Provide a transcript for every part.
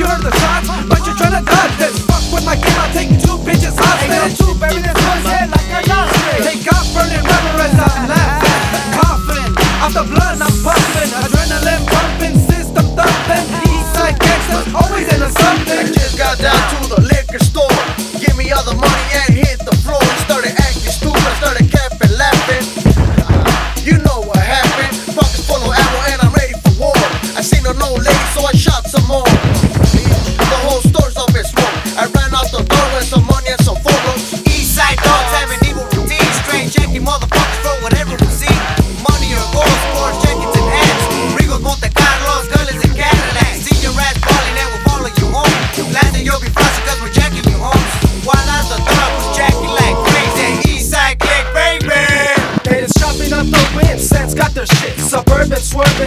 You heard the shots, but you're to dodge this. Fuck with my game, I'll take two bitches hostage. Two buried in one head like a nostril. Take off burning rubber as I'm laughing. Coughing, off the blood I'm pumping. Adrenaline pumping, system thumping. Eastside gangsters, always into something. I just got down to the liquor store. Give me all the money and hit the floor. Started acting stupid, started capping, laughing. You know what happened. Pockets full of ammo and I'm ready for war. I seen an old lady, so I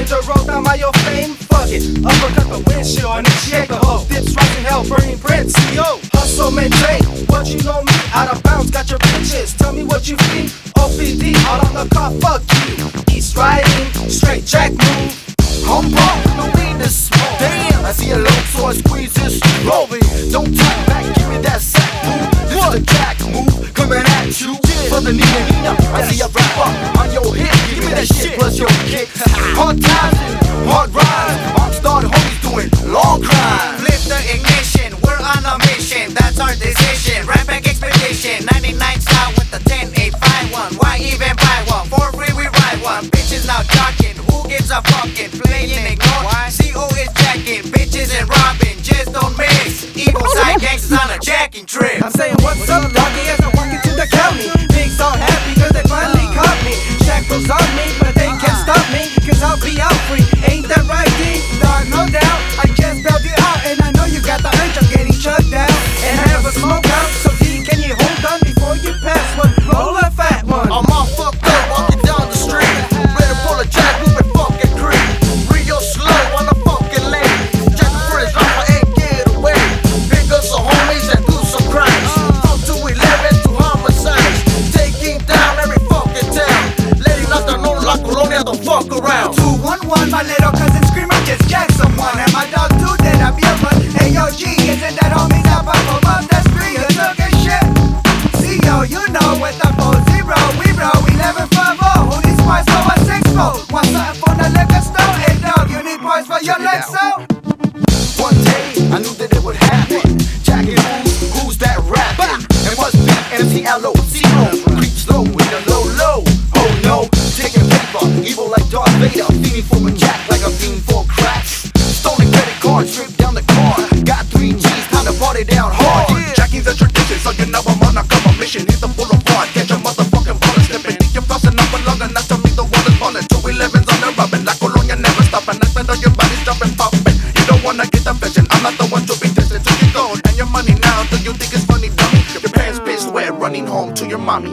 to roll down my your fame. Fuck it, uppercut the windshield, initiate the whole dips rising hell, burning Prince. Yo, hustle maintain. What you know me? Out of bounds, got your bitches. Tell me what you think. OPD, all on the car, fuck you. East riding, straight jack move. Homebrew, no need to smoke. Damn, I see a low, so I squeeze this roll. Don't talk back, give me that sack move. This is the jack move, coming at you. For the Nina Nina, I see a rapper kicks. Hard times and hard rides. Rockstar homies doing long crimes. Flip the ignition, we're on a mission. That's our decision. Right back expedition. 99 style with the 10851. Why even buy one? For free we ride one. Bitches now jocking. Who gives a fucking playing ignore? CO is jacking. Bitches and robbing. Just don't mix. Evil side gangsters on a jacking trip. I'm saying 211, my little cousin screamer just jacked someone. And my dog too, then I feel a. Hey yo, G, isn't that homie? get the. I'm not the one to be distant. to your gold and your money now. Do you think it's funny, dummy? Your pants pissed wet, running home to your mommy.